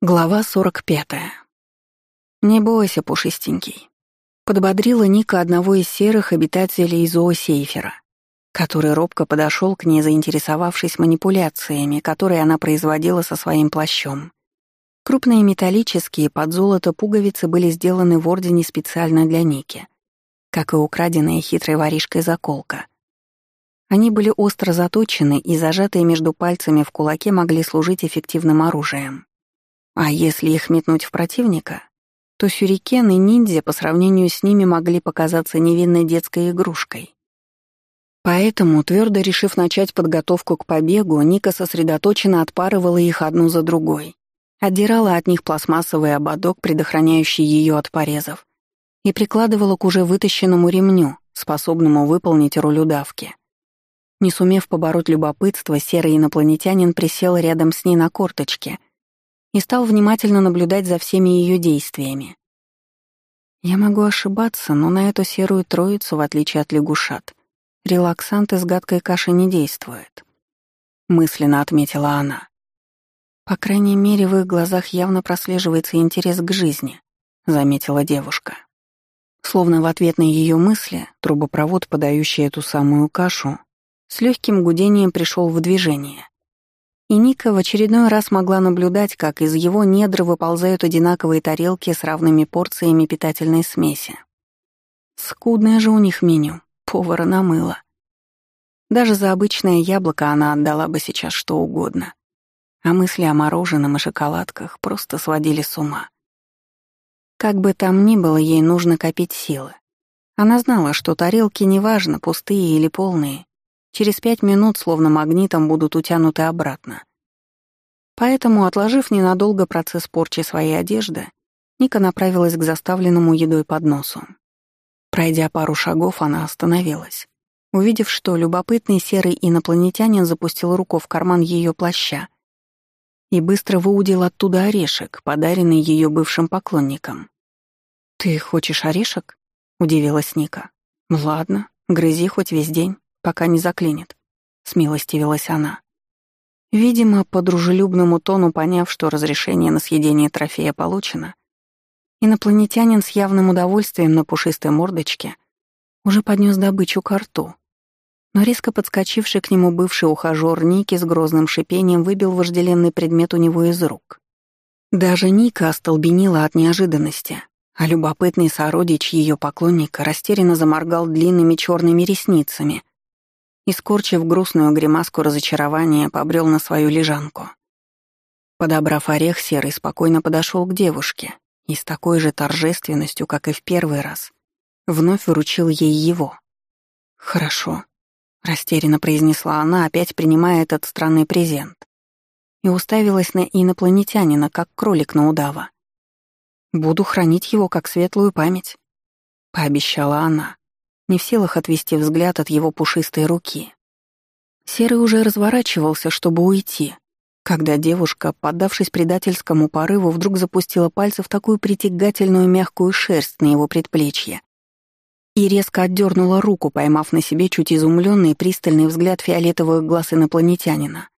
Глава 45. «Не бойся, пушистенький», — подбодрила Ника одного из серых обитателей зоосейфера, который робко подошел к ней, заинтересовавшись манипуляциями, которые она производила со своим плащом. Крупные металлические под золото пуговицы были сделаны в ордене специально для Ники, как и украденная хитрой воришкой заколка. Они были остро заточены и зажатые между пальцами в кулаке могли служить эффективным оружием. А если их метнуть в противника, то сюрикен и ниндзя по сравнению с ними могли показаться невинной детской игрушкой. Поэтому, твердо решив начать подготовку к побегу, Ника сосредоточенно отпарывала их одну за другой, отдирала от них пластмассовый ободок, предохраняющий ее от порезов, и прикладывала к уже вытащенному ремню, способному выполнить роль удавки. Не сумев побороть любопытство, серый инопланетянин присел рядом с ней на корточке — и стал внимательно наблюдать за всеми ее действиями. Я могу ошибаться, но на эту серую троицу, в отличие от лягушат, релаксант из гадкой каши не действует. Мысленно отметила она. По крайней мере, в их глазах явно прослеживается интерес к жизни, заметила девушка. Словно в ответ на ее мысли, трубопровод, подающий эту самую кашу, с легким гудением пришел в движение. И Ника в очередной раз могла наблюдать, как из его недр выползают одинаковые тарелки с равными порциями питательной смеси. Скудное же у них меню, повара намыло. Даже за обычное яблоко она отдала бы сейчас что угодно. А мысли о мороженом и шоколадках просто сводили с ума. Как бы там ни было, ей нужно копить силы. Она знала, что тарелки неважно, пустые или полные, через пять минут словно магнитом будут утянуты обратно. Поэтому, отложив ненадолго процесс порчи своей одежды, Ника направилась к заставленному едой подносу. Пройдя пару шагов, она остановилась, увидев, что любопытный серый инопланетянин запустил руку в карман ее плаща и быстро выудил оттуда орешек, подаренный ее бывшим поклонникам. «Ты хочешь орешек?» — удивилась Ника. «Ладно, грызи хоть весь день» пока не заклинит», — смилостивилась она. Видимо, по дружелюбному тону поняв, что разрешение на съедение трофея получено, инопланетянин с явным удовольствием на пушистой мордочке уже поднес добычу к рту. Но резко подскочивший к нему бывший ухажёр Ники с грозным шипением выбил вожделенный предмет у него из рук. Даже Ника остолбенела от неожиданности, а любопытный сородич ее поклонника растерянно заморгал длинными черными ресницами, и, скорчив грустную гримаску разочарования, побрел на свою лежанку. Подобрав орех, Серый спокойно подошел к девушке и с такой же торжественностью, как и в первый раз, вновь выручил ей его. «Хорошо», — растерянно произнесла она, опять принимая этот странный презент, и уставилась на инопланетянина, как кролик на удава. «Буду хранить его как светлую память», — пообещала она, не в силах отвести взгляд от его пушистой руки. Серый уже разворачивался, чтобы уйти, когда девушка, поддавшись предательскому порыву, вдруг запустила пальцы в такую притягательную мягкую шерсть на его предплечье и резко отдернула руку, поймав на себе чуть изумленный и пристальный взгляд фиолетовых глаз инопланетянина.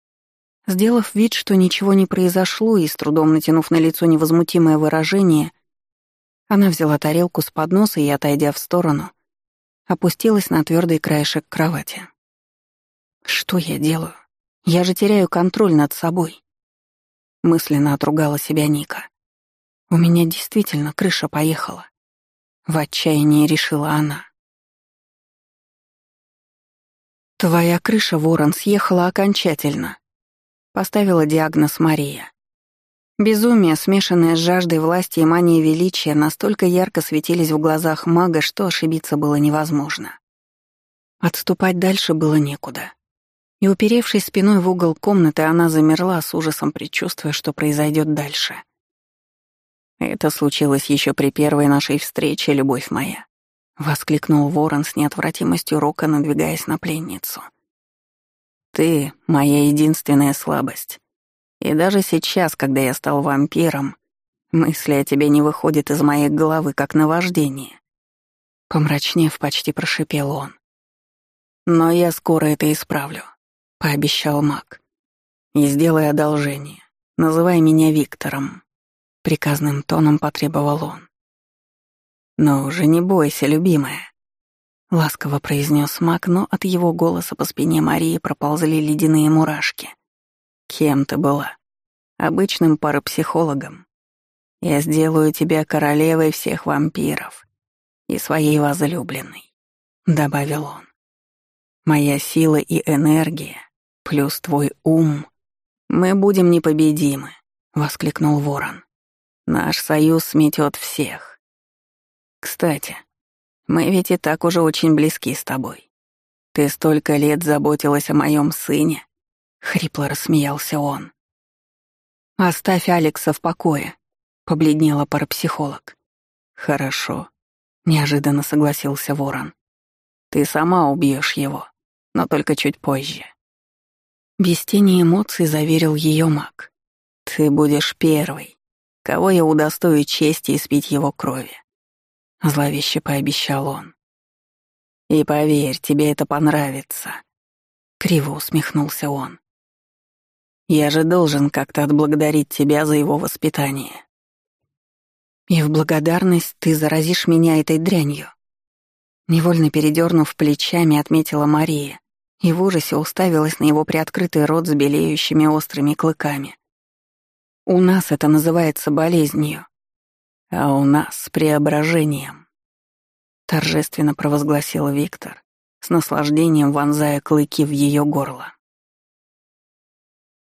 Сделав вид, что ничего не произошло, и с трудом натянув на лицо невозмутимое выражение, она взяла тарелку с подноса и, отойдя в сторону, опустилась на твердый краешек кровати. «Что я делаю? Я же теряю контроль над собой». Мысленно отругала себя Ника. «У меня действительно крыша поехала». В отчаянии решила она. «Твоя крыша, Ворон, съехала окончательно», — поставила диагноз Мария. Безумие, смешанное с жаждой власти и манией величия, настолько ярко светились в глазах мага, что ошибиться было невозможно. Отступать дальше было некуда. И, уперевшись спиной в угол комнаты, она замерла с ужасом, предчувствуя, что произойдет дальше. «Это случилось еще при первой нашей встрече, любовь моя», — воскликнул ворон с неотвратимостью рока, надвигаясь на пленницу. «Ты — моя единственная слабость. И даже сейчас, когда я стал вампиром, мысли о тебе не выходят из моей головы, как наваждение. Помрачнев, почти прошипел он. Но я скоро это исправлю, пообещал маг. И сделай одолжение. Называй меня Виктором. — приказным тоном потребовал он. «Но уже не бойся, любимая», — ласково произнес маг, но от его голоса по спине Марии проползли ледяные мурашки. «Кем ты была? Обычным парапсихологом. Я сделаю тебя королевой всех вампиров и своей возлюбленной», — добавил он. «Моя сила и энергия, плюс твой ум, мы будем непобедимы», — воскликнул Ворон. «Наш союз сметет всех. Кстати, мы ведь и так уже очень близки с тобой. Ты столько лет заботилась о моем сыне. Хрипло рассмеялся он. Оставь Алекса в покое, побледнела парапсихолог. Хорошо, неожиданно согласился Ворон. Ты сама убьешь его, но только чуть позже. Без тени эмоций заверил ее маг. Ты будешь первый, кого я удостою чести испить его крови. — зловеще пообещал он. «И поверь, тебе это понравится», — криво усмехнулся он. «Я же должен как-то отблагодарить тебя за его воспитание». «И в благодарность ты заразишь меня этой дрянью», Невольно передернув плечами, отметила Мария и в ужасе уставилась на его приоткрытый рот с белеющими острыми клыками. «У нас это называется болезнью а у нас преображением. Торжественно провозгласил Виктор, с наслаждением вонзая клыки в ее горло.